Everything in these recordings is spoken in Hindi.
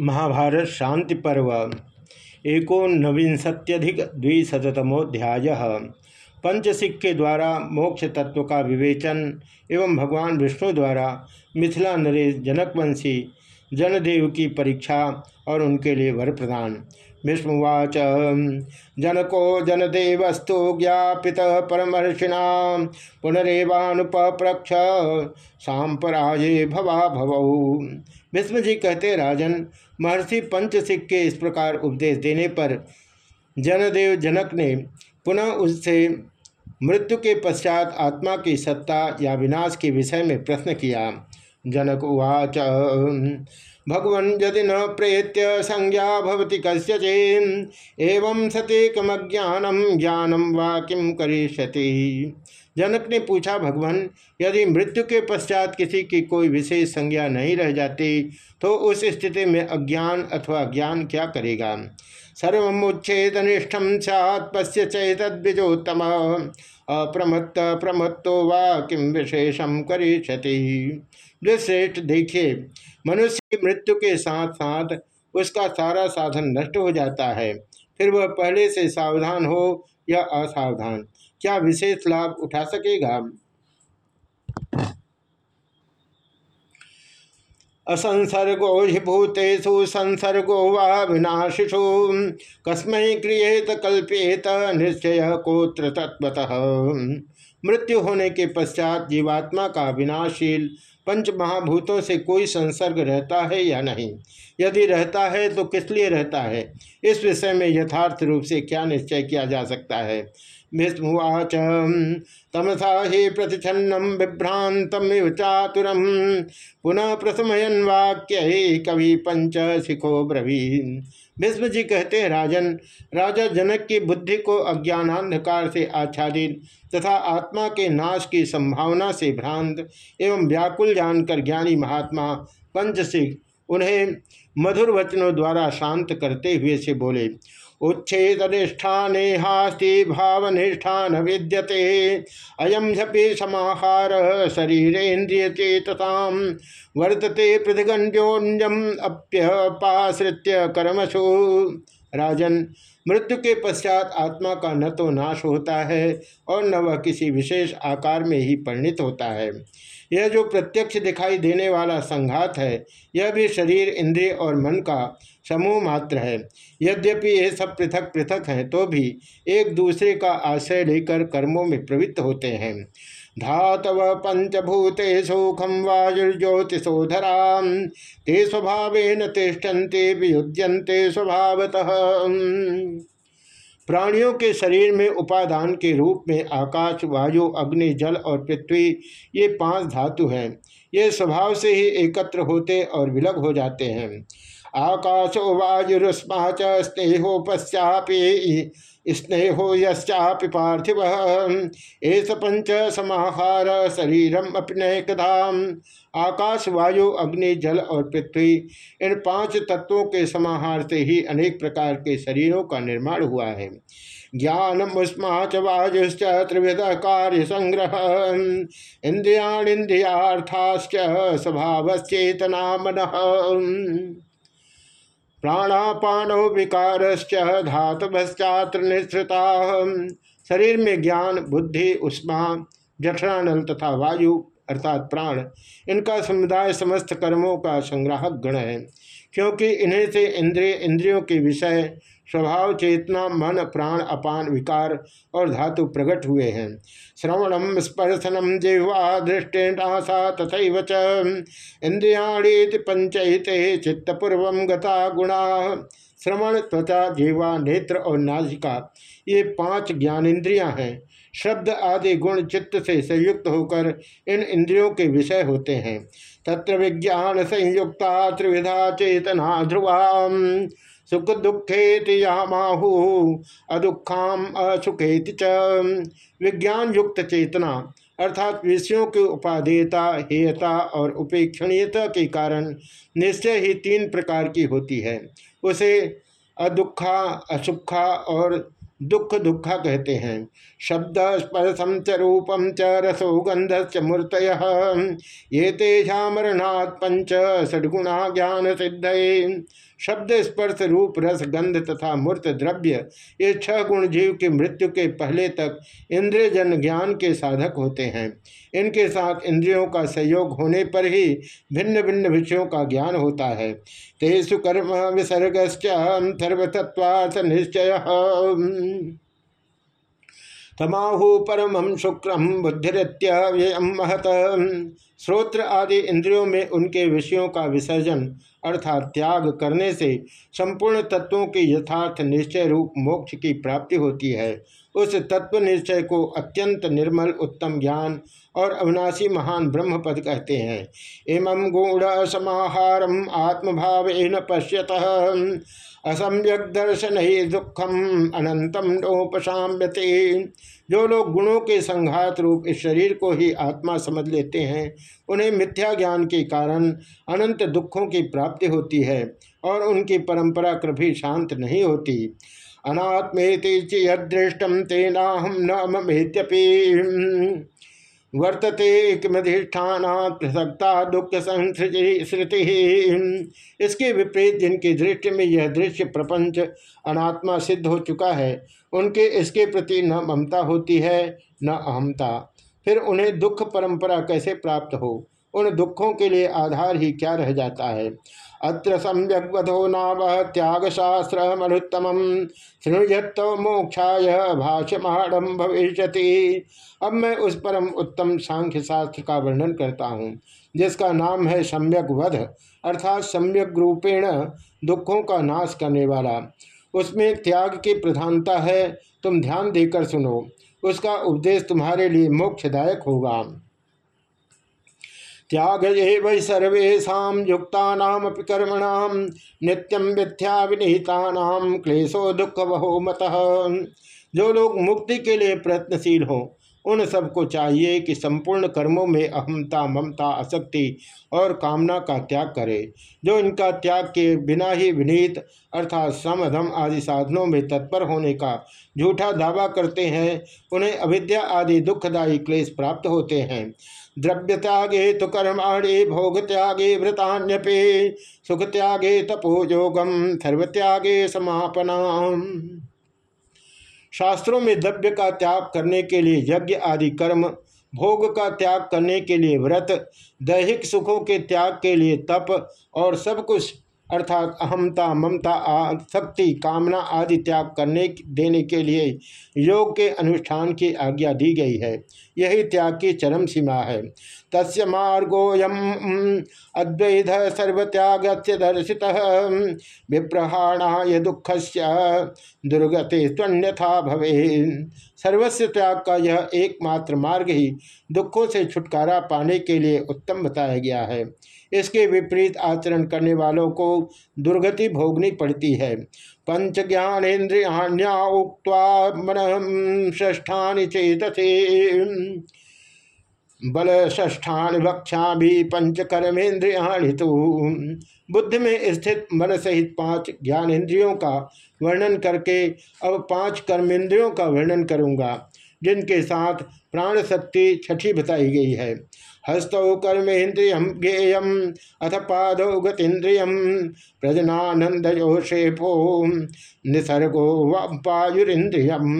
महाभारत शांति पर्व, एकोनविंशत्यधिक द्विशतमोध्याय पंचसिख के द्वारा मोक्ष तत्व का विवेचन एवं भगवान विष्णु द्वारा मिथिला नरेश जनकवंशी जनदेव की परीक्षा और उनके लिए वर प्रदान। विष्णुवाच। जनको जनदेवस्तु ज्ञापित परमर्षिणा, पुनरेवानुपप्रक्ष, सांपराये भवा भवौ। विष्णु जी कहते, राजन, महर्षि पंचसिख के इस प्रकार उपदेश देने पर जनदेव जनक ने पुनः उससे मृत्यु के पश्चात आत्मा की सत्ता या विनाश के विषय में प्रश्न किया। जनक उवाच। भगवन यदि न प्रेत्य संज्ञा भवति कस्यचे। एवं सतेकमज्ञानम ज्ञानम वा किम करिष्यति? जनक ने पूछा, भगवान, यदि मृत्यु के पश्चात किसी की कोई विशेष संज्ञा नहीं रह जाती तो उस स्थिति में अज्ञान अथवा ज्ञान क्या करेगा? सर्वमुच्छेदनिष्ठम सैत् पश्य चैतद्विजोत्तम अप्रमत्त, प्रमत्तो वा किम विशेषम करिष्यति? श्रेष्ठ, देखिए मनुष्य की मृत्यु के साथ साथ उसका सारा साधन नष्ट हो जाता है। फिर वह पहले से सावधान हो या असावधान? क्या विशेष लाभ उठा सकेगा? असंसर्गो हि भूतेषु संसर्गो वा विनाशिषु कस्मै क्रियेत कल्पेत निश्चय कोत्र तत्वतः मृत्यु होने के पश्चात जीवात्मा का विनाशील पंच महाभूतों से कोई संसर्ग रहता है या नहीं? यदि रहता है तो किस लिए रहता है? इस विषय में यथार्थ रूप से क्या निश्चय किया जा सकता है? भीष्मवाच तमसा ही प्रतिछन्नम विभ्रांतम चातुरम। पुनः प्रथमयन वाक्य ही कवि पंच शिखो ब्रवीन। भीष्म जी कहते हैं, राजन, राजा जनक की बुद्धि को अज्ञानांधकार से आच्छादित तथा आत्मा के नाश की संभावना से भ्रांत एवं व्याकुल जानकर ज्ञानी महात्मा पंचसिख उन्हें मधुर वचनों द्वारा शांत करते हुए से बोले उच्छेदनिष्ठाने हास्ति भावनिष्ठान विद्यते। अयम झपे समाहार शरीरेन्द्रिय चेतता वर्तते प्रतिगंड्योन्यम अप्यपाश्रित्य कर्मसु। राजन, मृत्यु के पश्चात आत्मा का न तो नाश होता है और न वह किसी विशेष आकार में ही परिणित होता है। यह जो प्रत्यक्ष दिखाई देने वाला संघात है, यह भी शरीर, इंद्रिय और मन का समूह मात्र है। यद्यपि ये सब पृथक पृथक हैं तो भी एक दूसरे का आश्रय लेकर कर्मों में प्रवृत्त होते हैं। धातव पंचभूते सुखम वायुर्ज्योतिषोधरा ते स्वभाव तिष्ठन्ते वियुज्यन्ते स्वभावतः। प्राणियों के शरीर में उपादान के रूप में आकाश, वायु, अग्नि, जल और पृथ्वी, ये पाँच धातु हैं। ये स्वभाव से ही एकत्र होते और विलग हो जाते हैं। आकाशो वायुरुष्मा च स्नेहो पश्चापि स्नेहो यश्चापि पार्थिव। एस पंच समाहार शरीरम अपनयकधाम आकाश वायु अग्नि, जल और पृथ्वी, इन पाँच तत्वों के समाहार से ही अनेक प्रकार के शरीरों का निर्माण हुआ है। ज्ञान मुस्मा च वायुश्च त्रिविध कार्य संग्रह इंद्रियाणिंद्रियार्थाश्च स्वभावचेतना मन। प्राणापानो विकारश्च धातुश्चात्र निश्रिता शरीर में ज्ञान, बुद्धि, उष्मा, जठरानल तथा वायु, अर्थात प्राण, इनका समुदाय समस्त कर्मों का संग्राहक गण है, क्योंकि इन्हें से इंद्रिय, इंद्रियों के विषय स्वभाव चेतना, मन, प्राण, अपान, विकार और धातु प्रकट हुए हैं। श्रवणम स्पर्शनम जिह्वा दृष्टिनाशा तथा च। इंद्रियाणीति पंचहिते चित्तपूर्व गता गुणा। श्रवण, त्वचा जीवा नेत्र और नाजिका ये पाँच ज्ञानेन्द्रियाँ हैं। शब्द आदि गुण चित्त से संयुक्त होकर इन इंद्रियों के विषय होते हैं। तत्र विज्ञान संयुक्ता, त्रिविधा, चेतना ध्रुवा सुख दुखेति यामाहु, अदुखाम असुखेति च। विज्ञान युक्त चेतना, अर्थात विषयों की उपादेयता, हेयता और उपेक्षणीयता के कारण निश्चय ही तीन प्रकार की होती है। उसे अदुखा, असुखा और दुख दुखा कहते हैं। शब्द स्पर्शम च रूपम च रसो गंध च मूर्त ये तेषामरणात् पंच षडगुणा ज्ञान सिद्ध शब्द स्पर्श रूप रस गंध तथा मूर्त द्रव्य, ये छह गुण जीव की मृत्यु के पहले तक इंद्रिय जन ज्ञान के साधक होते हैं। इनके साथ इंद्रियों का सहयोग होने पर ही भिन्न भिन्न विषयों का ज्ञान होता है। तेसु कर्म विसर्ग निश्चय। तमाहु परम शुक्रम बुद्धित्य व्ययम महत। श्रोत्र आदि इंद्रियों में उनके विषयों का विसर्जन अर्थात त्याग करने से संपूर्ण तत्वों के यथार्थ निश्चय रूप मोक्ष की प्राप्ति होती है। उस तत्व निश्चय को अत्यंत निर्मल उत्तम ज्ञान और अविनाशी महान ब्रह्म पद कहते हैं। एवं गुण समाहारम आत्मभाव पश्यत। असम्यक दर्शन ही दुखम अनंतम नोपशाम्यते। जो लोग गुणों के संघात रूप इस शरीर को ही आत्मा समझ लेते हैं, उन्हें मिथ्या ज्ञान के कारण अनंत दुखों की प्राप्ति होती है और उनकी परंपरा कभी शांत नहीं होती। अनात्मेति यदृष्टम तेना हम न मेत्यपी। वर्तते किमधिष्ठान पृथकता दुख संस्कृति इसके विपरीत जिनकी दृष्टि में यह दृश्य प्रपंच अनात्मा सिद्ध हो चुका है, उनके इसके प्रति न ममता होती है, न अहमता फिर उन्हें दुख परंपरा कैसे प्राप्त हो? उन दुखों के लिए आधार ही क्या रह जाता है? अत्र सम्यग्वधो नाम त्याग शास्त्र मनुत्तम श्रृणुयत मोक्षाय भाष्यमाणम भविष्य अब मैं उस परम उत्तम सांख्य शास्त्र का वर्णन करता हूँ, जिसका नाम है सम्यक वध, अर्थात सम्यक रूपेण दुखों का नाश करने वाला। उसमें त्याग की प्रधानता है, तुम ध्यान देकर सुनो। उसका उपदेश तुम्हारे लिए मोक्षदायक होगा। त्याग सर्वेशा युक्ता कर्मण नित्यम मिथ्या विनिहिता क्लेशो दुख बहुमत मत जो लोग मुक्ति के लिए प्रयत्नशील हों उन सबको चाहिए कि संपूर्ण कर्मों में अहमता ममता, आसक्ति और कामना का त्याग करे। जो इनका त्याग के बिना ही विनीत अर्थात समधम आदि साधनों में तत्पर होने का झूठा दावा करते हैं, उन्हें अविद्या आदि दुखदायी क्लेश प्राप्त होते हैं। द्रव्य त्यागे तो कर्माणे भोग त्यागे व्रतान्यपे सुख त्यागे तपोयोगम सर्व त्यागे समापना शास्त्रों में द्रव्य का त्याग करने के लिए यज्ञ आदि कर्म, भोग का त्याग करने के लिए व्रत, दैहिक सुखों के त्याग के लिए तप और सब कुछ अर्थात अहमता ममता आसक्ति कामना आदि त्याग करने देने के लिए योग के अनुष्ठान की आज्ञा दी गई है। यही त्याग की चरम सीमा है। तस् मार्गोयम अद्वैध सर्वत्याग से दर्शि विप्रहाणाय दुख से दुर्गति स्वन्यथा भवे सर्वस्व त्याग का यह एकमात्र मार्ग ही दुखों से छुटकारा पाने के लिए उत्तम बताया गया है। इसके विपरीत आचरण करने वालों को दुर्गति भोगनी पड़ती है। पंच ज्ञानेन्द्रिया उक्वा मन ष्ठान चेतसे। बल ष्ठान भक्षा भी पंच कर्मेन्द्रिया तो। बुद्ध में स्थित मन सहित पाँच ज्ञानेन्द्रियों का वर्णन करके अब पाँच कर्मेंद्रियों का वर्णन करूँगा, जिनके साथ प्राण शक्ति छठी बताई गई है। हस्तौ कर्मेन्द्रियम ज्ञेयम अथ पादौ गतीन्द्रियम प्रजनानंदयो शेफो निसर्गो वायुरिंद्रियम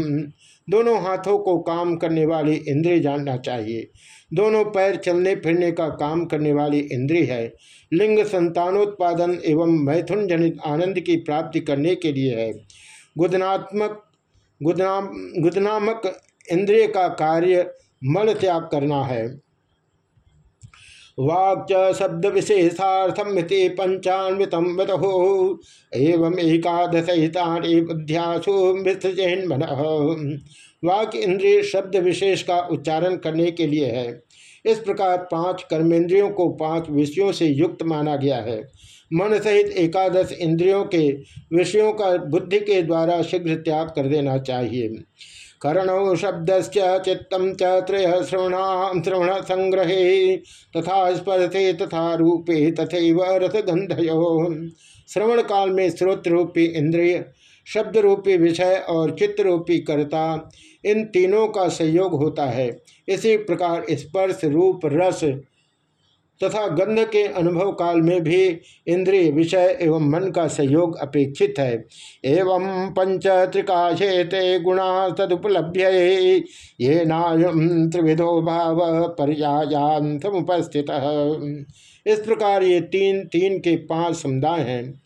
दोनों हाथों को काम करने वाली इंद्रिय जानना चाहिए। दोनों पैर चलने फिरने का काम करने वाली इंद्रिय है। लिंग संतानोत्पादन एवं मैथुन जनित आनंद की प्राप्ति करने के लिए है। गुदनात्मक गुदना गुदनामक इंद्रिय का कार्य मल त्याग करना है। वाक् शब्द विशेषार्थम पंचान्वित वतहो एवं एकादशहितानि बुद्ध्यासु मिथ्रजैन मन वाक्य इंद्रिय शब्द विशेष का उच्चारण करने के लिए है। इस प्रकार पाँच कर्मेंद्रियों को पाँच विषयों से युक्त माना गया है। मन सहित एकादश इंद्रियों के विषयों का बुद्धि के द्वारा शीघ्र त्याग कर देना चाहिए। कर्णौ शब्द चित्तम त्रय श्रवण श्रवण संग्रहे तथा स्पर्शे, तथा रूपे तथा रसगंधयो श्रवण काल में श्रोत रूपी इंद्रिय शब्द रूपी विषय और चित्त रूपी कर्ता, इन तीनों का संयोग होता है। इसी प्रकार स्पर्श, रूप, रस तथा गंध के अनुभव काल में भी इंद्रिय विषय एवं मन का सहयोग अपेक्षित है। एवं पंच त्रिकाशेते गुणा तदुपलभ्य ये नायम त्रिविधो भाव पर्यायांतमुपस्थित इस प्रकार ये तीन तीन के पाँच समुदाय हैं।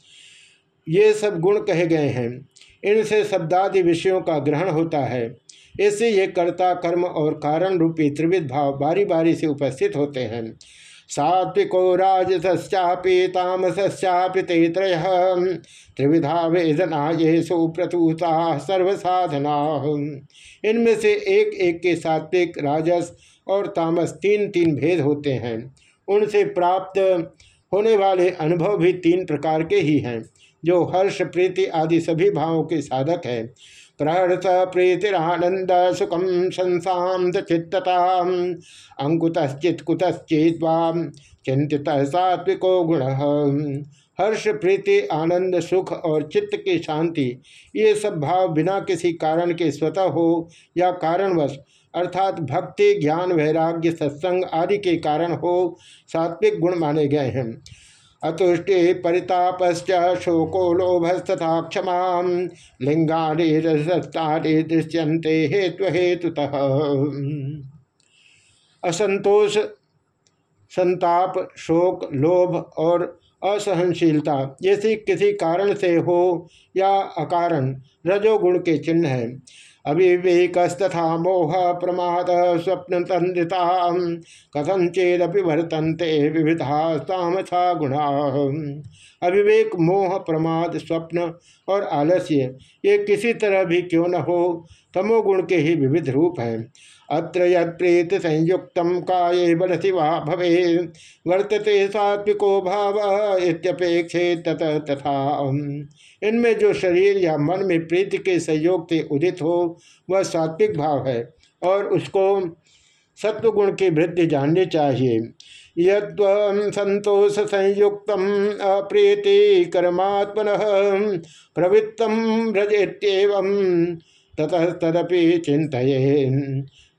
ये सब गुण कहे गए हैं। इनसे शब्दादि विषयों का ग्रहण होता है। इससे ये कर्ता, कर्म और कारण रूपी त्रिविध भाव बारी बारी से उपस्थित होते हैं। सात्विको राजसश्चापि तामसश्चापि ते त्रय। त्रिविधा वेदना ये सुप्रतूता सर्वसाधना। इनमें से एक एक के सात्विक, राजस और तामस तीन तीन भेद होते हैं। उनसे प्राप्त होने वाले अनुभव भी तीन प्रकार के ही हैं, जो हर्ष, प्रीति आदि सभी भावों के साधक है। प्रहर्ष प्रीतिरानंद सुखम संसांत चित्तता अंकुतश्चित्कुतश्चेत्वाम चिंतित सात्विको गुण। हर्ष, प्रीति, आनंद, सुख और चित्त की शांति, ये सब भाव बिना किसी कारण के स्वतः हो या कारणवश, अर्थात भक्ति, ज्ञान, वैराग्य, सत्संग आदि के कारण हो, सात्विक गुण माने गए हैं। अतुष्टि परितापश्च शोको लोभस्तथा क्षमा लिंगानि दृश्यन्ते हेतु हेतुतः असंतोष, संताप, शोक, लोभ और असहनशीलता जैसे किसी कारण से हो या अकारण, रजोगुण के चिन्ह है। अविवेकस्तथा मोह प्रमाद स्वप्न तंद्रिता कथंचेदपि वर्तनते विविधा गुणा। अविवेक, मोह, प्रमाद, स्वप्न और आलस्य, ये किसी तरह भी क्यों न हो, तमोगुण के ही विविध रूप हैं। अत्र यत्प्रीत संयुक्त काये बलसी वा भवे वर्तते सात्विको भाव इत्यपेक्षे तत तथा। इनमें जो शरीर या मन में प्रीति के संयोग से उदित हो, वह सात्विक भाव है और उसको सत्वगुण की वृद्धि जाननी चाहिए। यद्व संतोष संयुक्त अप्रीति कर्मात्मन प्रवृत्तम व्रजेत्येवं ततः तदपि चिंत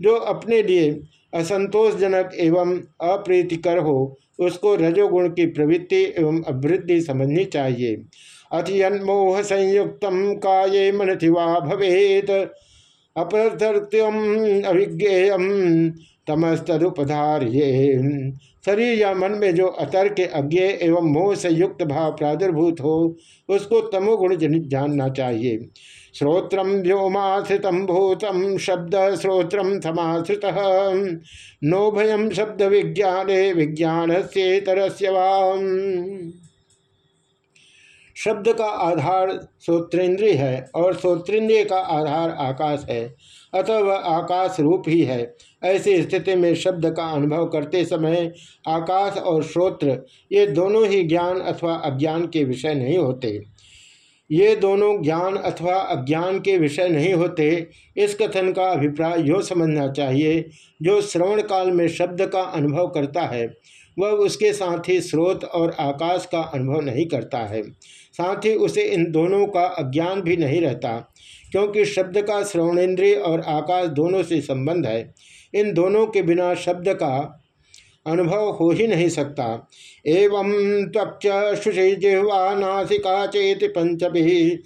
जो अपने लिए असंतोषजनक एवं अप्रीतिकर हो, उसको रजोगुण की प्रवृत्ति एवं अभिवृद्धि समझनी चाहिए। अतियन्मोह संयुक्त काये मनथि वा भवेत अपरथर्त्यम अभिज्ञेय तमस्तुपधार्य शरीर या मन में जो अतर्क अज्ञे एवं मोह से युक्त भाव प्रादुर्भूत हो, उसको तमोगुण जनित जानना चाहिए। श्रोत्र व्योमाश्रित भूतम शब्द श्रोत्र समाश्रित। नोभयम शब्द विज्ञान विज्ञान से शब्द का आधार श्रोत्रेंद्रिय है और श्रोत्रेंद्रिय का आधार आकाश है, अतः वह आकाश रूप ही है। ऐसी स्थिति में शब्द का अनुभव करते समय आकाश और श्रोत्र, ये दोनों ही ज्ञान अथवा अज्ञान के विषय नहीं होते। ये दोनों ज्ञान अथवा अज्ञान के विषय नहीं होते, इस कथन का अभिप्राय यो समझना चाहिए, जो श्रवण काल में शब्द का अनुभव करता है, वह उसके साथ ही स्रोत और आकाश का अनुभव नहीं करता है। साथ ही उसे इन दोनों का अज्ञान भी नहीं रहता, क्योंकि शब्द का श्रवणेन्द्रिय और आकाश दोनों से संबंध है। इन दोनों के बिना शब्द का अनुभव हो ही नहीं सकता। एवं त्वक्ष शुषि जिह्वा नासिका चेत पंचभि।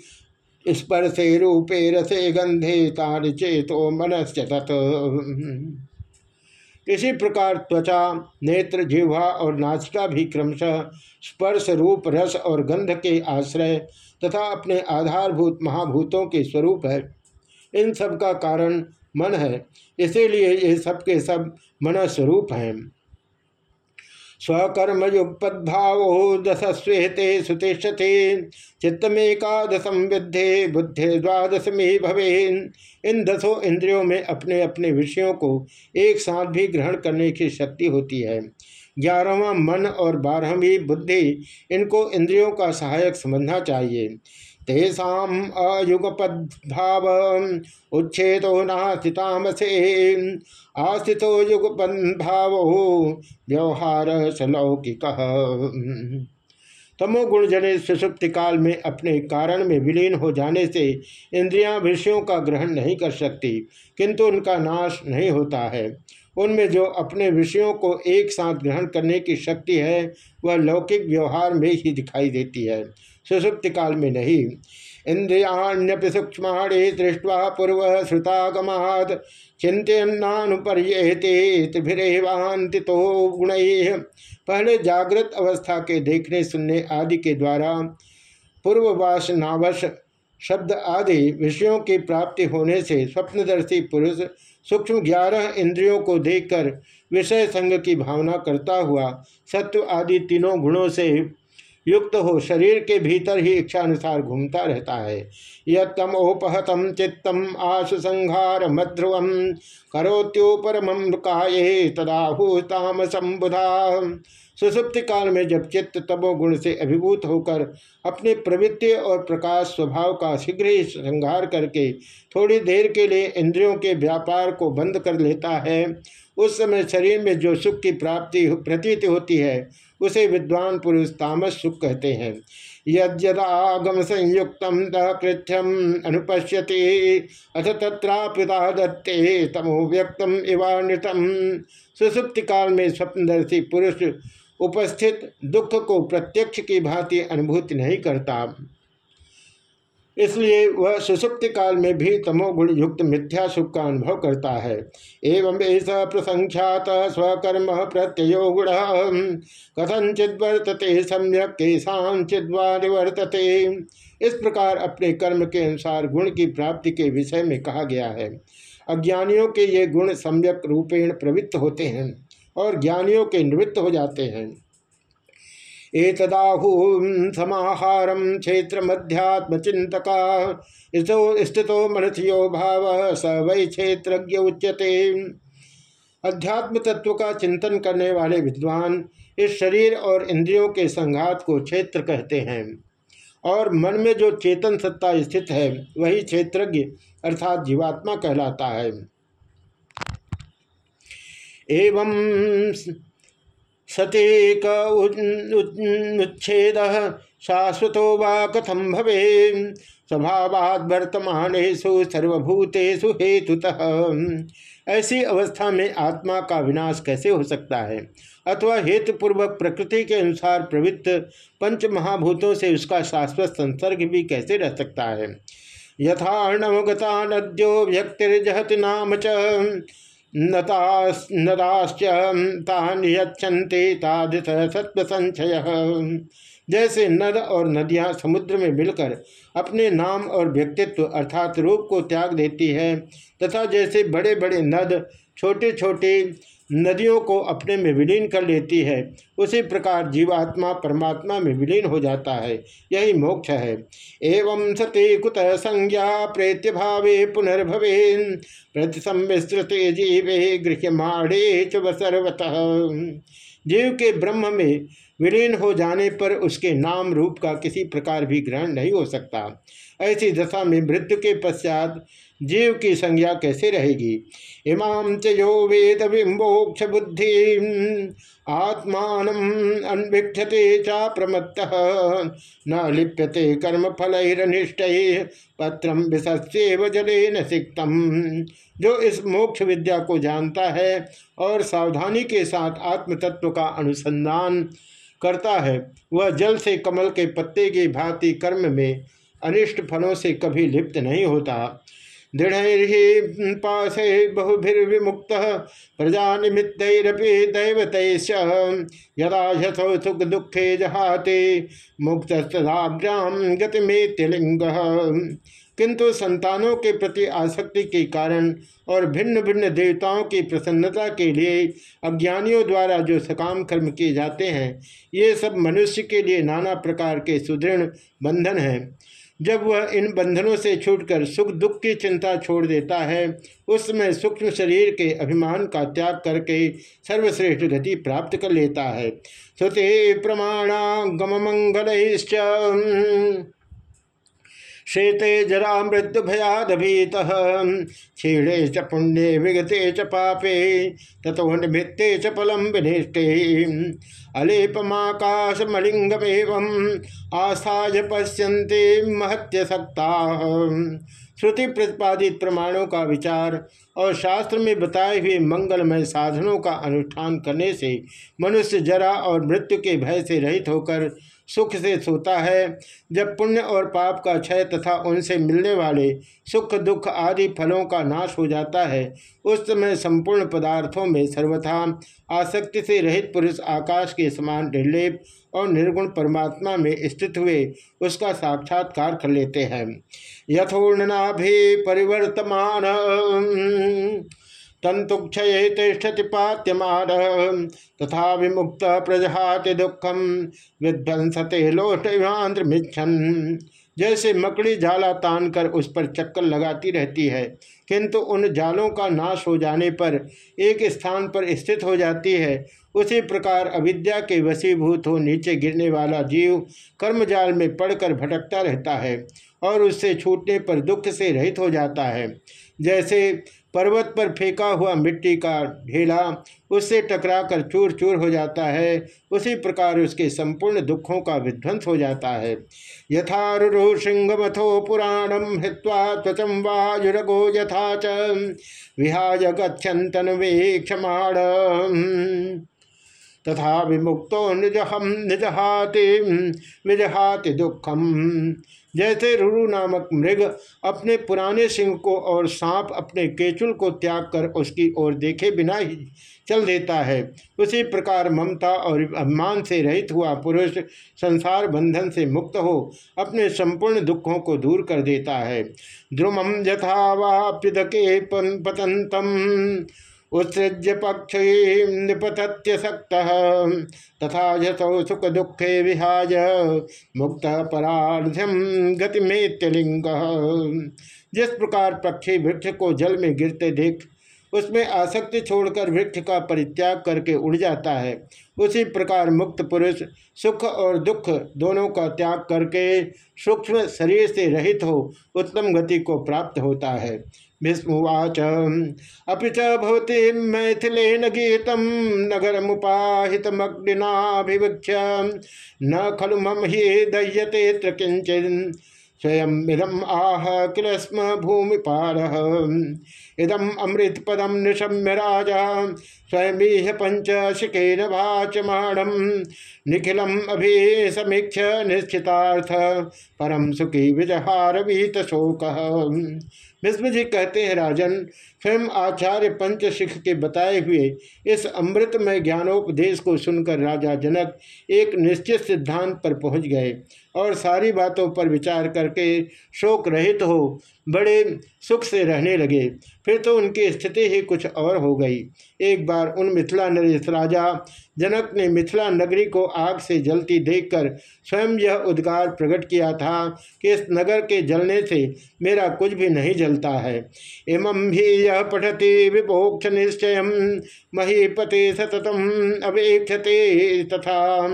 स्पर्शे रूपे रसे गंधे तार चेतो मनस्य तत्। इसी प्रकार त्वचा, नेत्र, जिह्वा और नासिका भी क्रमशः स्पर्श रूप, रस और गंध के आश्रय तथा अपने आधारभूत महाभूतों के स्वरूप है। इन सब का कारण मन है। इसीलिए ये सब के सब मन स्वरूप हैं। स्वकर्म युगपद्भावो दशस्वेते सुतिष्ठते चित्तमेकादशम विद्धे, बुद्धे द्वादशमी भवे इन दसों इंद्रियों में अपने अपने विषयों को एक साथ भी ग्रहण करने की शक्ति होती है। ग्यारहवा मन और बारहवीं बुद्धि, इनको इंद्रियों का सहायक समझना चाहिए। तेषा अयुगपद्भाव उच्छेदो नास्थितामसे आस्थितो युगपद्भाव व्यवहार सलौकिक तमोगुण जनित सुसुप्ति काल में अपने कारण में विलीन हो जाने से इंद्रियाँ, विषयों का ग्रहण नहीं कर सकती, किंतु उनका नाश नहीं होता है। उनमें जो अपने विषयों को एक साथ ग्रहण करने की शक्ति है, वह लौकिक व्यवहार में ही दिखाई देती है। सुसुप्ति काल में नहीं। इंद्रियाण्यपि सूक्ष्माणी दृष्टवा पूर्व श्रुतागमात। चिंतनानुपर्यते त्रिभिरेवान्तितो गुण। पहले जागृत अवस्था के देखने, सुनने आदि के द्वारा पूर्ववास नावश शब्द आदि विषयों की प्राप्ति होने से स्वप्नदर्शी पुरुष सूक्ष्म ग्यारह इंद्रियों को देखकर विषय संग की भावना करता हुआ सत्व आदि तीनों गुणों से युक्त हो शरीर के भीतर ही इच्छानुसार घूमता रहता है। यम ओपहतम चित्तम आशु संहार मध्रुव करोत्योपरम काये तदाहूताम संबुधा सुसुप्ति काल में जब चित्त तमोगुण से अभिभूत होकर अपने प्रवृत्ति और प्रकाश स्वभाव का शीघ्र ही संहार करके थोड़ी देर के लिए इंद्रियों के व्यापार को बंद कर लेता है, उस समय शरीर में जो सुख की प्राप्ति प्रतीत होती है, उसे विद्वान पुरुष तामस सुख कहते हैं। यद्यदागम संयुक्त कृत्यम अनुपश्यति, अथ तत्रापिता दत्ते तमो व्यक्तम इवान्वितम। सुसुप्ति काल में स्वप्नदर्शी पुरुष उपस्थित दुख को प्रत्यक्ष की भांति अनुभूति नहीं करता। इसलिए वह सुसुप्ति काल में भी तमोगुण युक्त मिथ्या सुख का अनुभव करता है। एवं ऐसा प्रसंख्यात स्वकर्म प्रत्ययो गुण। कथनचित वर्तते, सम्यक वर्तते। इस प्रकार अपने कर्म के अनुसार गुण की प्राप्ति के विषय में कहा गया है। अज्ञानियों के ये गुण सम्यक रूपेण प्रवृत्त होते हैं। और ज्ञानियों के निवृत्त हो जाते हैं। एतदाहु समाहारम क्षेत्र मध्यात्म चिंतका स्थितो मनथियो भाव, स वै क्षेत्र उच्यते। अध्यात्म तत्व का चिंतन करने वाले विद्वान इस शरीर और इंद्रियों के संघात को क्षेत्र कहते हैं। और मन में जो चेतन सत्ता स्थित है, वही क्षेत्रज्ञ अर्थात जीवात्मा कहलाता है। एवं सतेक उच्छेद शाश्वत वा कथम भवे स्वभावाद वर्तमानेशु सर्वभूतेषु हेतुतः। ऐसी अवस्था में आत्मा का विनाश कैसे हो सकता है? अथवा हेतुपूर्वक प्रकृति के अनुसार प्रवृत्त पंच महाभूतों से उसका शाश्वत संसर्ग भी कैसे रह सकता है? यथाणवगता नद्यो व्यक्तिर्जहति नाम च। नदाश्च तान तादृश सत्व संचय जैसे नद और नदियाँ समुद्र में मिलकर अपने नाम और व्यक्तित्व अर्थात रूप को त्याग देती है, तथा जैसे बड़े बड़े नद छोटे छोटे नदियों को अपने में विलीन कर लेती है। उसी प्रकार जीवात्मा परमात्मा में विलीन हो जाता है। यही मोक्ष है। एवं सती कुत संज्ञा प्रेत्य भावे पुनर्भवे प्रतिसंविस्तृते जीवे गृहमाणे सर्वतः। जीव के ब्रह्म में विलीन हो जाने पर उसके नाम रूप का किसी प्रकार भी ग्रहण नहीं हो सकता। ऐसी दशा में मृत्यु के पश्चात जीव की संज्ञा कैसे रहेगी? इमाम च यो वेद विमोक्ष बुद्धि, आत्मान चा प्रमत्त। न लिप्यते कर्म फलनिष्ठ पत्रम विसस्व जले न सिक्तम। जो इस मोक्ष विद्या को जानता है और सावधानी के साथ आत्म तत्व का अनुसंधान करता है, वह जल से कमल के पत्ते की भांति कर्म में अनिष्ट फलों से कभी लिप्त नहीं होता। दृढ़ पाशे बहुभिर्विमुक्त प्रजा निमित्तरपि दैवत यदा यथो सुख दुखे जहाते मुक्त सदाभ्याम गतिमेत्यलिंग किंतु संतानों के प्रति आसक्ति के कारण और भिन्न भिन्न देवताओं की प्रसन्नता के लिए अज्ञानियों द्वारा जो सकाम कर्म किए जाते हैं, ये सब मनुष्य के लिए नाना प्रकार के सुदृढ़ बंधन हैं। जब वह इन बंधनों से छूटकर सुख दुख की चिंता छोड़ देता है, उसमें सूक्ष्म शरीर के अभिमान का त्याग करके सर्वश्रेष्ठ गति प्राप्त कर लेता है। श्रुति प्रमाणागम मंगल शेते जरा मृत्यु भयादभीत क्षीणे च पुण्ये विगते च पापे तथो निमित्ते च फलम विनिष्टे। अलेपमाकाश मलिंगमेव आस्थाय पश्यन्ते महत्य सक्ता श्रुति प्रतिपादित प्रमाणों का विचार और शास्त्र में बताए हुए मंगलमय साधनों का अनुष्ठान करने से मनुष्य जरा और मृत्यु के भय से रहित होकर सुख से सोता है। जब पुण्य और पाप का क्षय तथा उनसे मिलने वाले सुख, दुख आदि फलों का नाश हो जाता है, उस समय संपूर्ण पदार्थों में सर्वथा आसक्ति से रहित पुरुष आकाश के समान निर्लेप और निर्गुण परमात्मा में स्थित हुए उसका साक्षात्कार कर लेते हैं। यथोर्णनाभि परिवर्तमान तंतुक्षय तिष्ठति तथा विमुक्त प्रजहाति दुखम। विध्वंसते लोटांध्र मिच्छन। जैसे मकड़ी जाला तान कर उस पर चक्कर लगाती रहती है, किंतु उन जालों का नाश हो जाने पर एक स्थान पर स्थित हो जाती है, उसी प्रकार अविद्या के वसीभूत हो नीचे गिरने वाला जीव कर्मजाल में पड़कर भटकता रहता है और उससे छूटने पर दुख से रहित हो जाता है। जैसे पर्वत पर फेंका हुआ मिट्टी का ढेला उससे टकराकर चूर चूर हो जाता है। उसी प्रकार उसके संपूर्ण दुखों का विध्वंस हो जाता है। यथारुरु सिंहमथो पुराणम हित्वा त्वचम वायुरगो यथा च। विहाय वे वीक्षमाण तथा विमुक्तो निजहम निजहाति, विजहाति दुखम जैसे रुरु नामक मृग अपने पुराने सिंह को और सांप अपने केचुल को त्याग कर उसकी ओर देखे बिना ही चल देता है। उसी प्रकार ममता और अभिमान से रहित हुआ पुरुष संसार बंधन से मुक्त हो अपने संपूर्ण दुखों को दूर कर देता है। ध्रुमम यथा वाप्युदके पतंतम उत्सृज्य पक्ष निपतत्यसक्त तथा यथो सुख दुखे विहाय मुक्त परार्ध्यम गतिमेत्यलिंग जिस प्रकार पक्षी वृक्ष को जल में गिरते देख, उसमें आसक्ति छोड़कर वृक्ष का परित्याग करके उड़ जाता है, उसी प्रकार मुक्त पुरुष सुख और दुख दोनों का त्याग करके सूक्ष्म शरीर से रहित हो, उत्तम गति को प्राप्त होता है। भीष्मवाच अभी च भवती मैथिलेन नगर मुपाहितमग्निनाभिवक्ष न खलु मम ही दह्यते किंचन स्वयं इदम आह किल स्म भूमिपाल इदम अमृत पदम निशम्य राजा। स्वयं पंच शिकेन वाचमाणम निखिलम अभी समीक्ष निश्चितार्थ। परम सुखी विजहार वीत शोक भीष्म जी कहते हैं, राजन स्वयं आचार्य पंचशिख के बताए हुए इस अमृतमय ज्ञानोपदेश को सुनकर राजा जनक एक निश्चित सिद्धांत पर पहुँच गए। और सारी बातों पर विचार करके शोक रहित हो बड़े सुख से रहने लगे। फिर तो उनकी स्थिति ही कुछ और हो गई। एक बार उन मिथिला नरेश राजा जनक ने मिथिला नगरी को आग से जलती देखकर स्वयं यह उद्गार प्रकट किया था कि इस नगर के जलने से मेरा कुछ भी नहीं जलता है। इमं भी यह पठति विपोक्ष निश्चय, महीपते सततम अवेक्षते तथा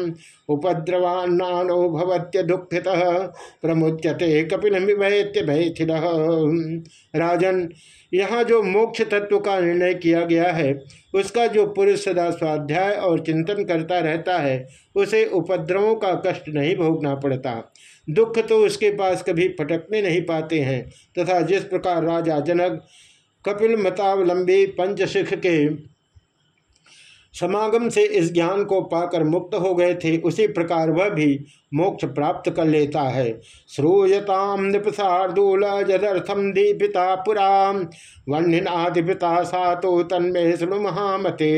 उपद्रवान्नानो भवत्य दुखित प्रमुच्यते कपिल भयथिल राजन, यहाँ जो मोक्ष तत्व का निर्णय किया गया है, उसका जो पुरुष सदा स्वाध्याय और चिंतन करता रहता है, उसे उपद्रवों का कष्ट नहीं भोगना पड़ता। दुख तो उसके पास कभी फटकने नहीं पाते हैं, तथा जिस प्रकार राजा जनक कपिल मतावलंबी पंचशिख के समागम से इस ज्ञान को पाकर मुक्त हो गए थे, उसी प्रकार वह भी मोक्ष प्राप्त कर लेता है। श्रूयताम नृपसार्दूल जदर्थम दीपिता पुरा, वर्णिनादिपिता सा तो तन्मे महामते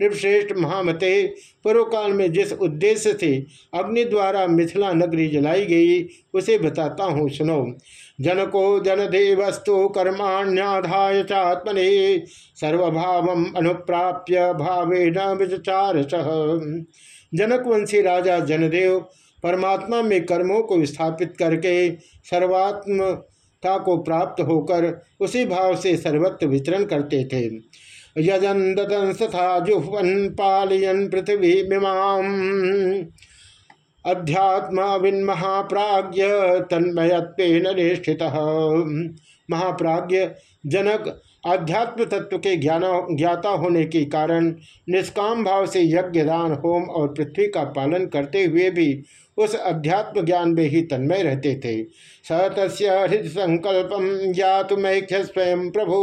नृपश्रेष्ठ महामते। पूर्व काल में जिस उद्देश्य से अग्नि द्वारा मिथिला नगरी जलाई गई, उसे बताता हूँ, सुनो। जनको जनदेवस्तु कर्माण्याधाय चात्मने सर्वभाव अनुप्राप्य भावे न विचार जनकवंशी राजा जनदेव परमात्मा में कर्मों को स्थापित करके सर्वात्मता को प्राप्त होकर उसी भाव से सर्वत्र विचरण करते थे। यजन ददन तथा जुह्वन पालयन पृथ्वी मिमाम अध्यात्म महाप्राज्य तन्मयत्व निष्ठित। महाप्राज्य जनक आध्यात्म तत्व के ज्ञान ज्ञाता होने के कारण निष्काम भाव से यज्ञ, दान, होम और पृथ्वी का पालन करते हुए भी उस अध्यात्म ज्ञान में ही तन्मय रहते थे। स तस् संकल्प ज्ञातुमैख्य स्वयं प्रभु।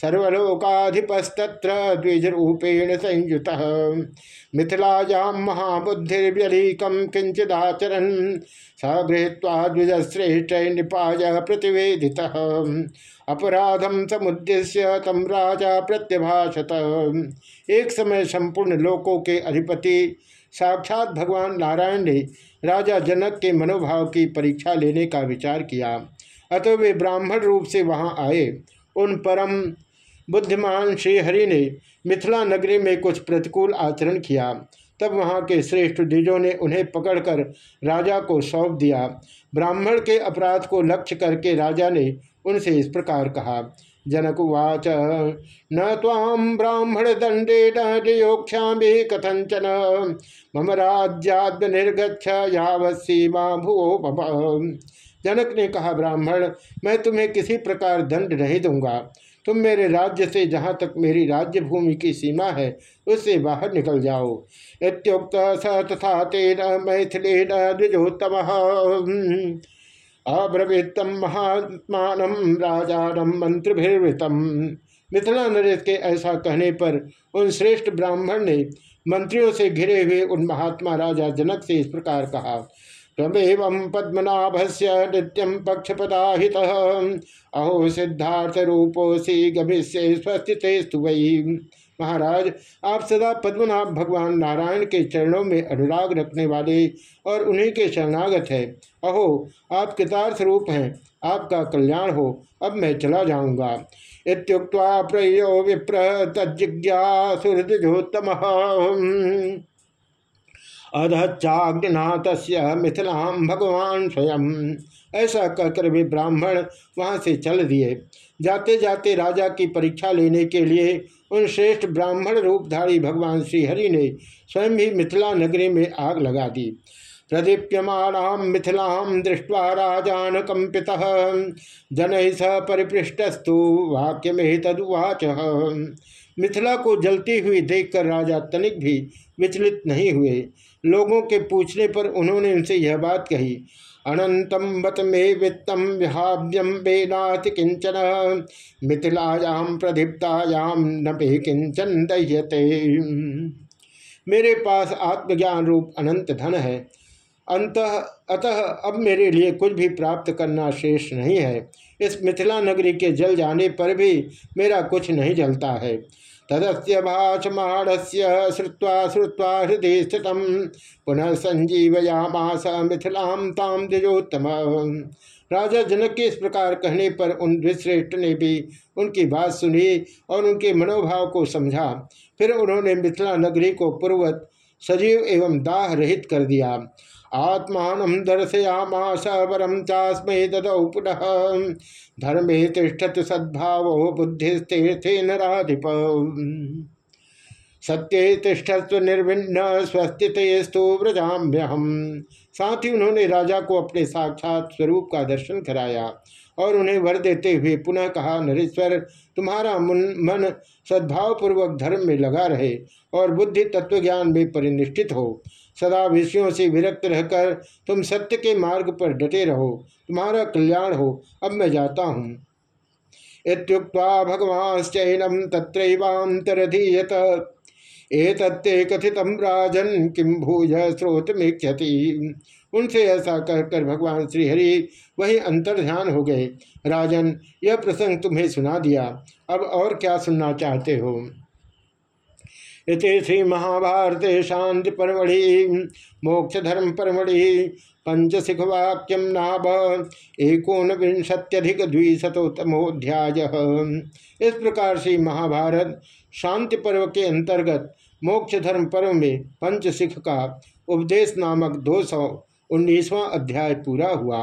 सर्वलोकाधिपस्तत्र द्विजरूपेण संयुत। मिथिलायां महाबुद्धिर्व्यलीकं किंचिदाचरन् गृहीत्वा द्विजश्रेष्ठ निपाय प्रतिवेदितः। अपराधम समुद्देश्य तम राजा प्रत्यभाषत। एक समय संपूर्ण लोकों के अधिपति साक्षात भगवान नारायण ने राजा जनक के मनोभाव की परीक्षा लेने का विचार किया। अतः वे ब्राह्मण रूप से वहाँ आए। उन परम बुद्धिमान श्रीहरि ने मिथिला नगरी में कुछ प्रतिकूल आचरण किया। तब वहाँ के श्रेष्ठ द्विजों ने उन्हें पकड़कर राजा को सौंप दिया। ब्राह्मण के अपराध को लक्ष्य करके राजा ने उनसे इस प्रकार कहा जनक उवाच न ताम ब्राह्मण दंडे नोक्षा कथंचन मम राज्याद निर्गछ यावसीमा भुवो जनक ने कहा, ब्राह्मण, मैं तुम्हें किसी प्रकार दंड नहीं दूँगा। तुम मेरे राज्य से जहाँ तक मेरी राज्य भूमि की सीमा है, उससे बाहर निकल जाओ। इतुक्त स तथा तेन मैथिलेन द्विजोत्तम। अब्रवीतम महात्मा राजानम मंत्रिभिर्वृतम। मिथिला नरेश के ऐसा कहने पर उन श्रेष्ठ ब्राह्मण ने मंत्रियों से घिरे हुए उन महात्मा राजा जनक से इस प्रकार कहा, तमेव पद्मनाभ से नित्यम पक्षपदाहित। अहो सिद्धार्थ रूपोसी गमिष्य स्वस्थित वही महाराज, आप सदा पद्मनाभ भगवान नारायण के चरणों में अनुराग रखने वाले और उन्हीं के शरणागत है। अहो, आप कृतार्थ रूप हैं, आपका कल्याण हो, अब मैं चला जाऊँगा। इतुक्ता प्रयो विप्र तज्जिज्ञासुहृदोत्तम अधचाग्नाथ मिथिलाम भगवान स्वयं। ऐसा कहकर वे ब्राह्मण वहाँ से चल दिए। जाते जाते राजा की परीक्षा लेने के लिए उन श्रेष्ठ ब्राह्मण रूपधारी भगवान श्रीहरि ने स्वयं ही मिथिला नगरी में आग लगा दी। प्रदीप्यमाणाम मिथिलाम दृष्टवा राजान कंपित जन स परिपृष्टस्तु वाक्य में तदुवाच। मिथिला को जलती हुई देखकर राजा तनिक भी विचलित नहीं हुए। लोगों के पूछने पर उन्होंने उनसे यह बात कही अनंतम बत मे वित्तम विहाव्यम बेनाथ किंचन मिथिलायाम प्रदीप्तायाम न किंचन दह्यते। मेरे पास आत्मज्ञान रूप अनंत धन है। अंत अतः अब मेरे लिए कुछ भी प्राप्त करना शेष नहीं है। इस मिथिला नगरी के जल जाने पर भी मेरा कुछ नहीं जलता है। तदस्य भाषमाणस्य श्रुवा श्रुवा हृदय स्थित। पुनः संजीवयामास मिथिलाम ताम द्विजोत्तम। राजा जनक के इस प्रकार कहने पर उन द्विश्रेष्ठ ने भी उनकी बात सुनी और उनके मनोभाव को समझा। फिर उन्होंने मिथिला नगरी को पूर्वत सजीव एवं दाह रहित कर दिया। आत्मान दर्शयामास वरम चास्मे ददौ पुनः। धर्मे तिष्ठत सद्भाव बुद्धिस्तीर्थे नाधिप सत्य तिष्ठस्व निर्भिन्न स्वस्तिस्तु व्रजाम्यहम। साथ ही उन्होंने राजा को अपने साक्षात स्वरूप का दर्शन कराया और उन्हें वर देते हुए पुनः कहा, नरेश्वर, तुम्हारा मन सद्भाव पूर्वक धर्म में लगा रहे और बुद्धि तत्वज्ञान में परिनिष्ठित हो। सदा विषयों से विरक्त रहकर तुम सत्य के मार्ग पर डटे रहो, तुम्हारा कल्याण हो, अब मैं जाता हूँ। इतुक्ता भगवाश्चैनम तत्रैवांतरधीयत एतत्ते कथित राजन किम भूज क्षति उनसे ऐसा कहकर भगवान श्रीहरि वही अंतर्ध्यान हो गए। राजन, यह प्रसंग तुम्हें सुना दिया। अब और क्या सुनना चाहते हो? इति श्री महाभारते शांति परमढ़ि मोक्ष धर्म परमढ़ि पंचशिख वाक्यम नाभ एकोन विंशत्यधिक द्विशतोत्तमोध्याय इस प्रकार से महाभारत शांति पर्व के अंतर्गत मोक्ष धर्म पर्व में पंचशिख का उपदेश नामक दो सौ उन्नीसवां अध्याय पूरा हुआ।